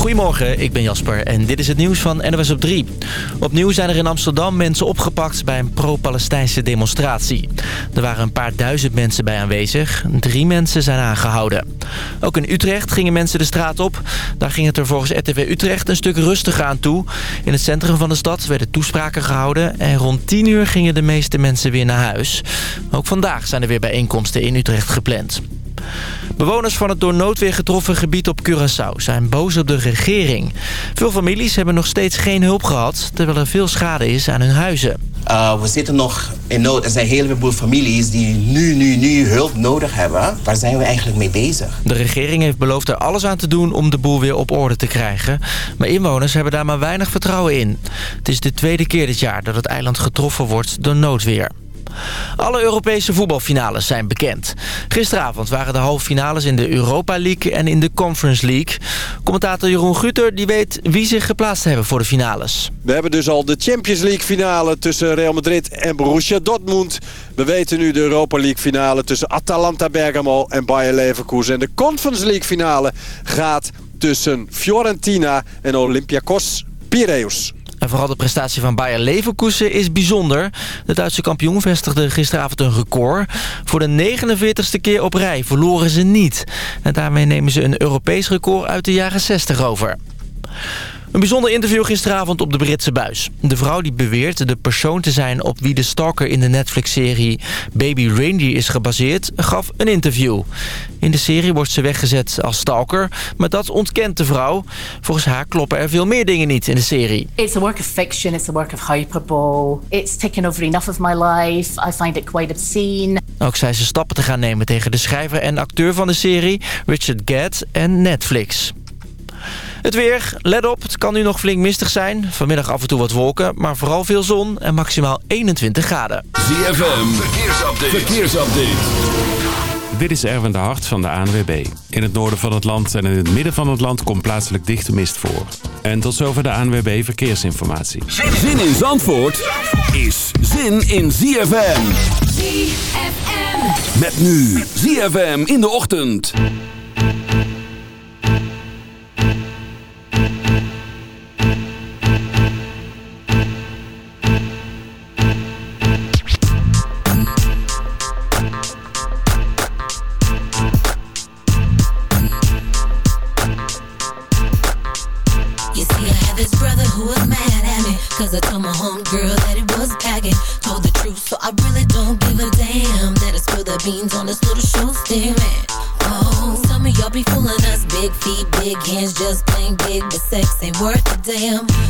Goedemorgen, ik ben Jasper en dit is het nieuws van NOS op 3. Opnieuw zijn er in Amsterdam mensen opgepakt bij een pro-Palestijnse demonstratie. Er waren een paar duizend mensen bij aanwezig. Drie mensen zijn aangehouden. Ook in Utrecht gingen mensen de straat op. Daar ging het er volgens RTV Utrecht een stuk rustiger aan toe. In het centrum van de stad werden toespraken gehouden... en rond 10 uur gingen de meeste mensen weer naar huis. Ook vandaag zijn er weer bijeenkomsten in Utrecht gepland. Bewoners van het door noodweer getroffen gebied op Curaçao zijn boos op de regering. Veel families hebben nog steeds geen hulp gehad, terwijl er veel schade is aan hun huizen. Uh, we zitten nog in nood. Er zijn een heleboel families die nu, nu, nu hulp nodig hebben. Waar zijn we eigenlijk mee bezig? De regering heeft beloofd er alles aan te doen om de boel weer op orde te krijgen. Maar inwoners hebben daar maar weinig vertrouwen in. Het is de tweede keer dit jaar dat het eiland getroffen wordt door noodweer. Alle Europese voetbalfinales zijn bekend. Gisteravond waren de halve finales in de Europa League en in de Conference League. Commentator Jeroen Guter die weet wie zich geplaatst hebben voor de finales. We hebben dus al de Champions League finale tussen Real Madrid en Borussia Dortmund. We weten nu de Europa League finale tussen Atalanta Bergamo en Bayer Leverkusen. En de Conference League finale gaat tussen Fiorentina en Olympiakos Piraeus. En vooral de prestatie van Bayer Leverkusen is bijzonder. De Duitse kampioen vestigde gisteravond een record. Voor de 49ste keer op rij verloren ze niet. En daarmee nemen ze een Europees record uit de jaren 60 over. Een bijzonder interview gisteravond op de Britse buis. De vrouw die beweert de persoon te zijn op wie de stalker in de Netflix-serie Baby Reindeer is gebaseerd, gaf een interview. In de serie wordt ze weggezet als stalker, maar dat ontkent de vrouw. Volgens haar kloppen er veel meer dingen niet in de serie. It's a work of fiction, it's a work of hyperbole. It's taken over enough of my life. I find it quite obscene. Ook zei ze stappen te gaan nemen tegen de schrijver en acteur van de serie, Richard Gadd en Netflix. Het weer, let op, het kan nu nog flink mistig zijn. Vanmiddag af en toe wat wolken, maar vooral veel zon en maximaal 21 graden. ZFM, verkeersupdate. verkeersupdate. Dit is Erwin de Hart van de ANWB. In het noorden van het land en in het midden van het land komt plaatselijk dichte mist voor. En tot zover de ANWB Verkeersinformatie. Zin in Zandvoort is zin in ZFM. ZFM. Met nu ZFM in de ochtend. Damn.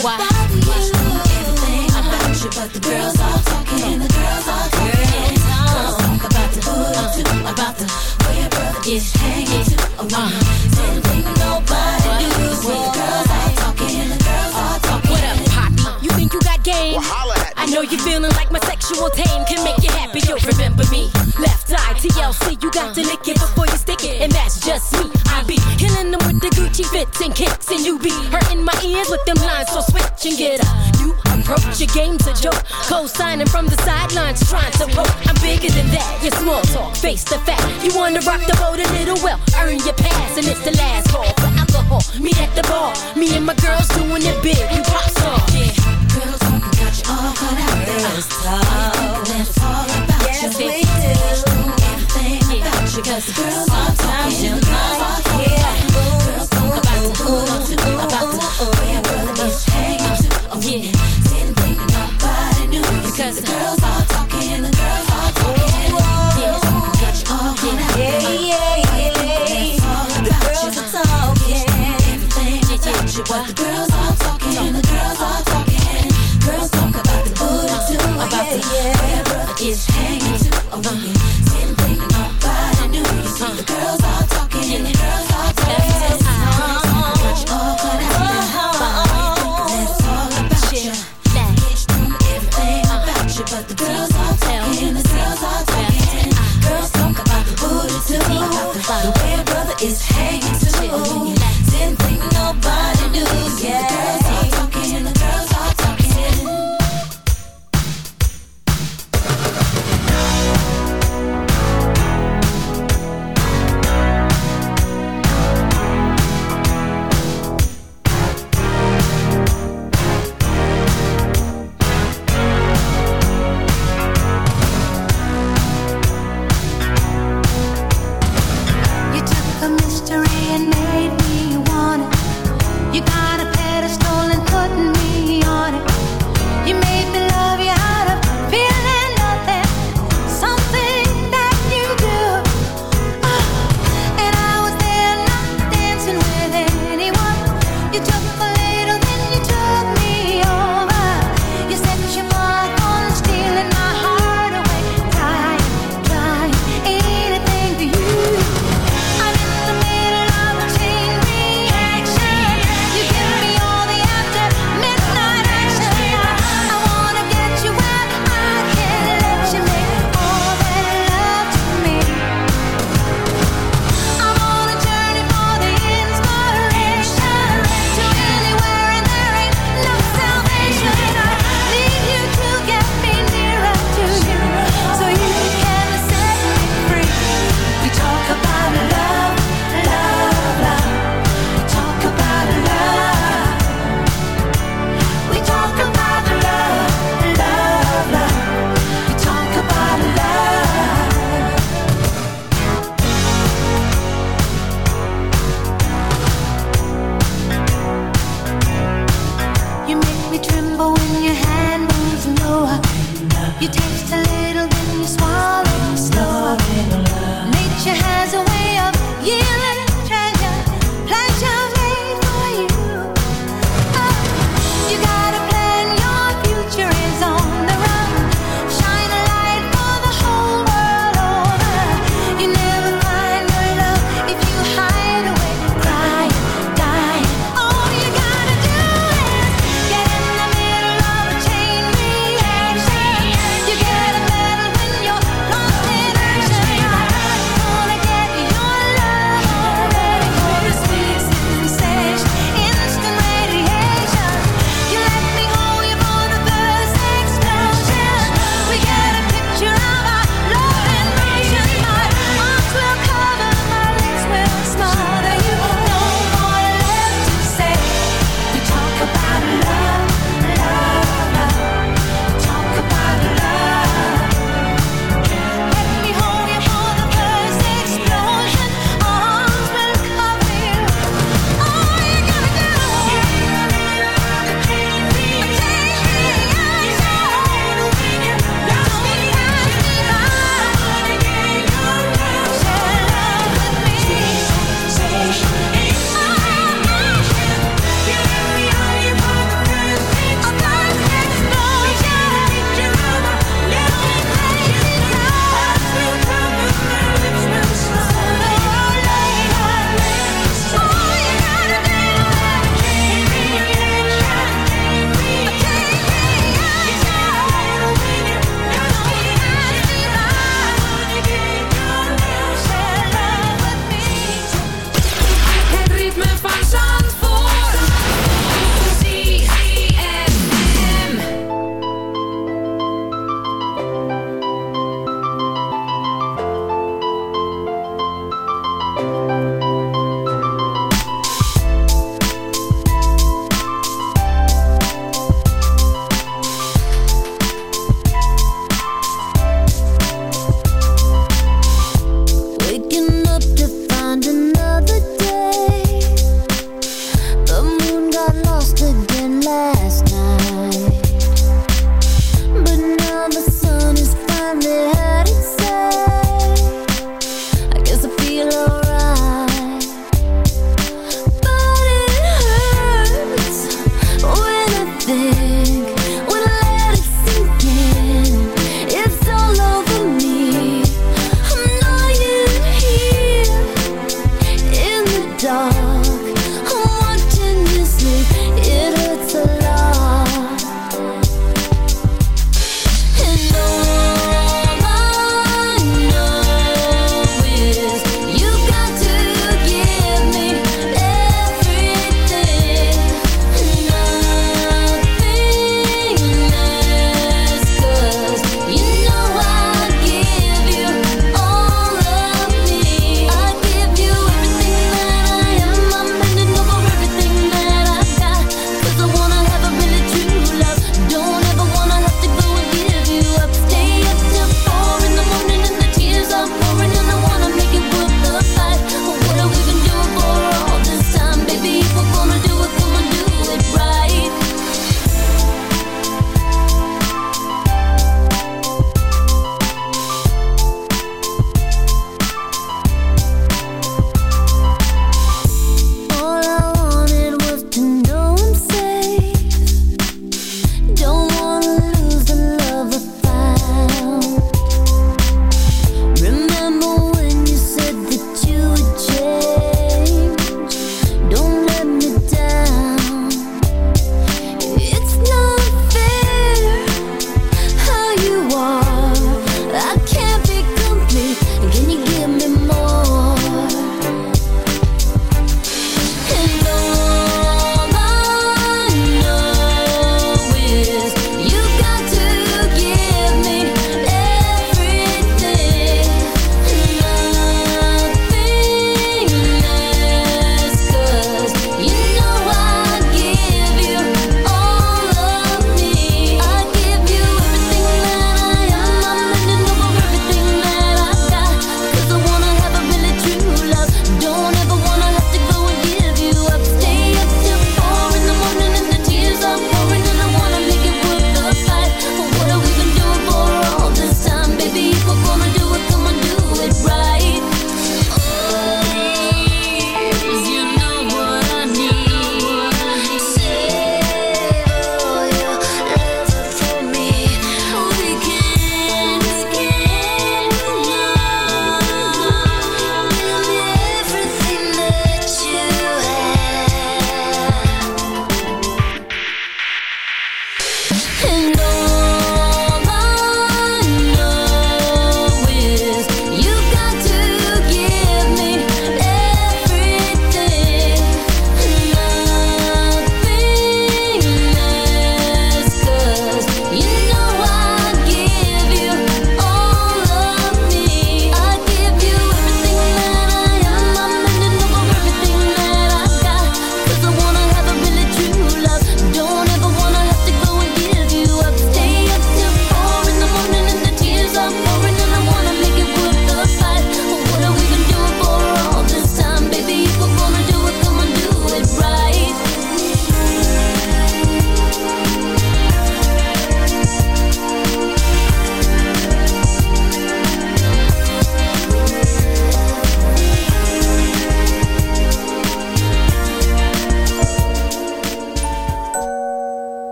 about you? Why? Yes, you know everything about you, but the girls are talking. The girls are talking. Girls talk about the booty too, about the way your brother is hanging too. Oh, uh, same thing nobody do. When the girls are talking, the girls are talking. What up, Poppy? You think you got game? I know you're feeling like my sexual tame can make you happy. You'll remember me. Left eye, TLC, you got to lick it before you stick it. And that's just me. I be killing the and kicks, and you be hurting my ears with them lines. So switch and get up. You approach your game's a joke. Co-signing from the sidelines, trying to poke. I'm bigger than that. Your small talk, face the fact. You wanna rock the boat a little well, earn your pass, and it's the last call for alcohol. Me at the bar, me and my girls doing it big. We pop song. Yeah. Girls, got you all we yeah. cause girls, sometimes you love.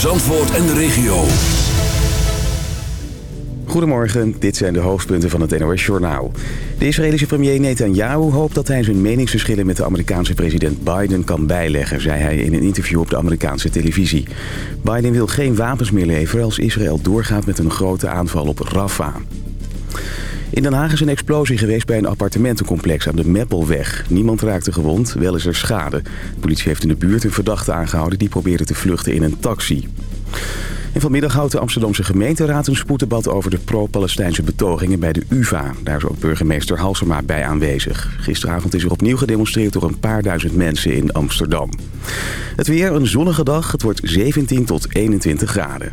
Zandvoort en de regio. Goedemorgen, dit zijn de hoofdpunten van het NOS Journaal. De Israëlische premier Netanyahu hoopt dat hij zijn meningsverschillen met de Amerikaanse president Biden kan bijleggen, zei hij in een interview op de Amerikaanse televisie. Biden wil geen wapens meer leveren als Israël doorgaat met een grote aanval op Rafah. In Den Haag is een explosie geweest bij een appartementencomplex aan de Meppelweg. Niemand raakte gewond, wel is er schade. De politie heeft in de buurt een verdachte aangehouden die probeerde te vluchten in een taxi. En vanmiddag houdt de Amsterdamse gemeenteraad een spoeddebat over de pro-Palestijnse betogingen bij de UvA. Daar is ook burgemeester Halsema bij aanwezig. Gisteravond is er opnieuw gedemonstreerd door een paar duizend mensen in Amsterdam. Het weer een zonnige dag, het wordt 17 tot 21 graden.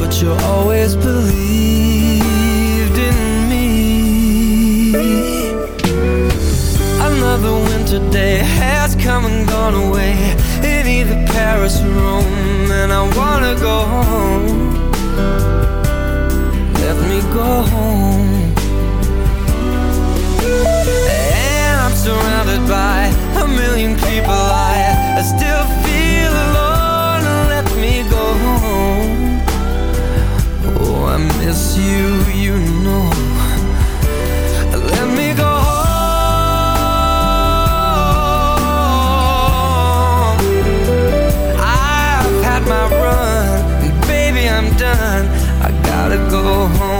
but you always believed in me. Another winter day has come and gone away in either Paris or Rome, and I wanna go home. Let me go home. And I'm surrounded by a million people. I, still feel alone. Let me go. Oh, I miss you, you know. Let me go home. I've had my run, baby, I'm done. I gotta go home.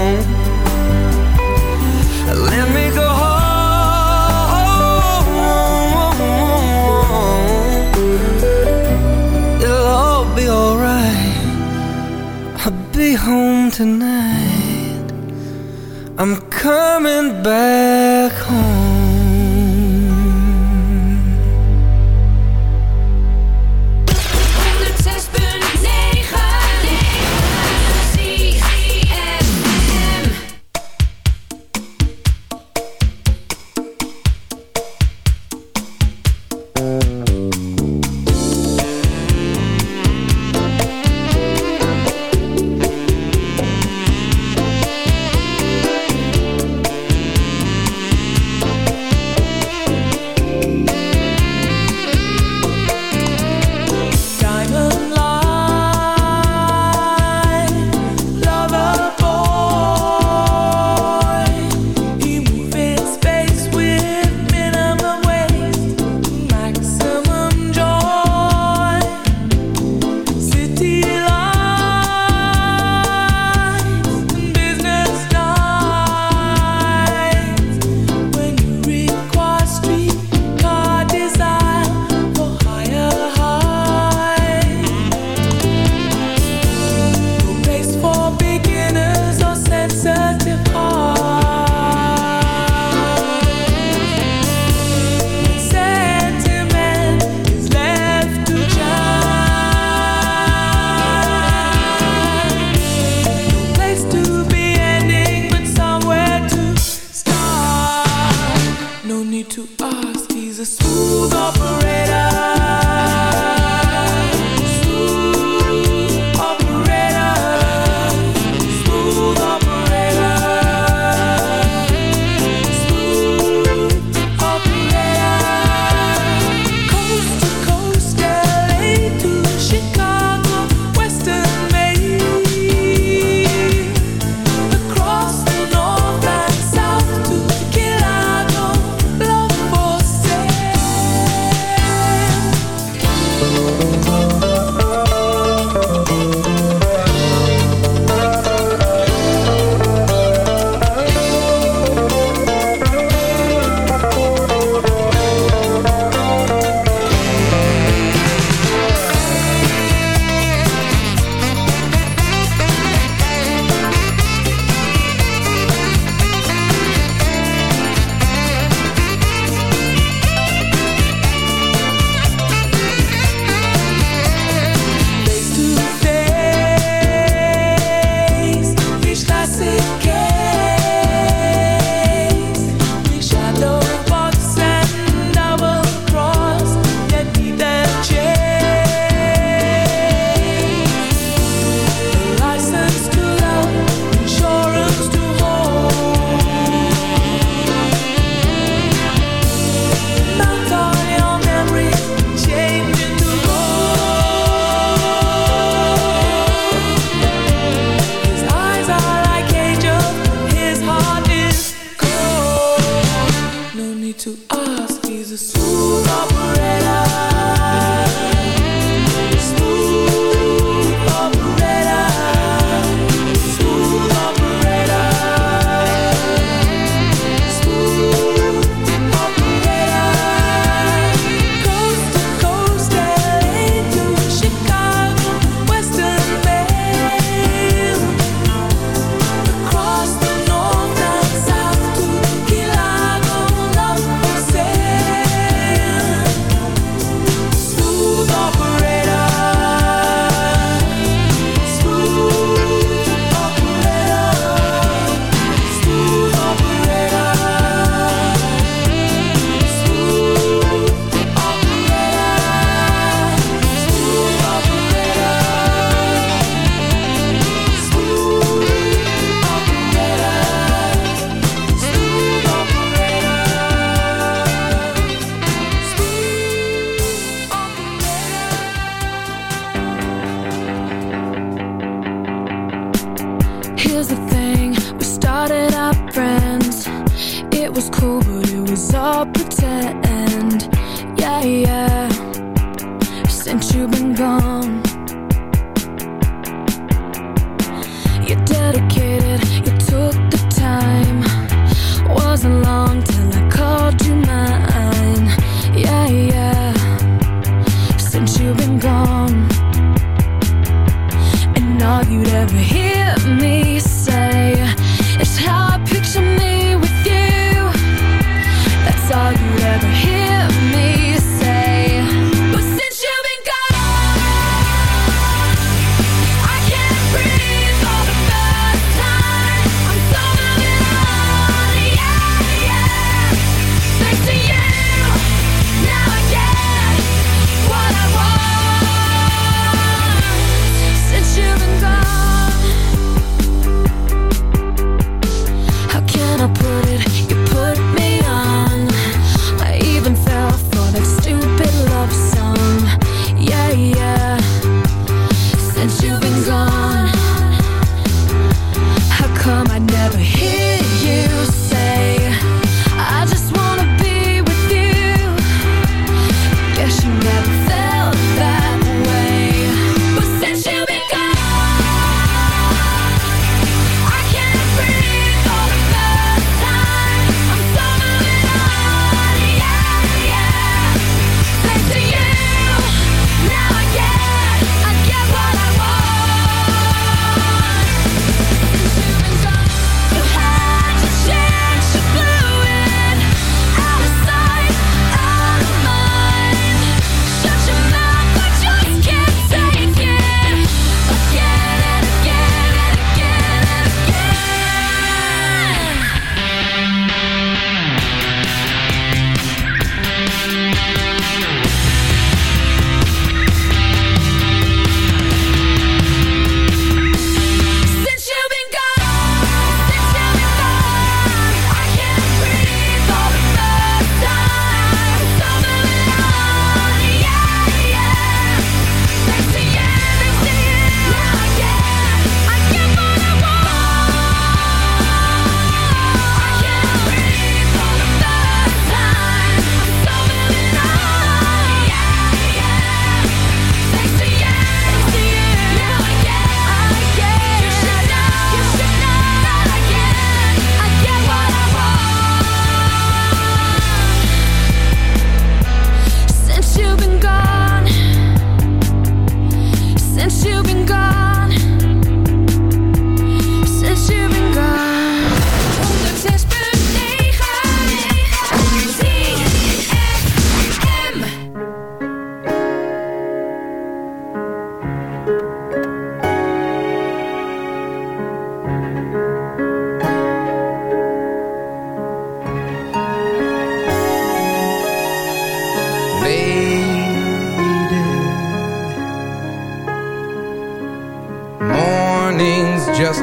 Home tonight. I'm coming back home.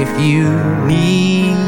if you need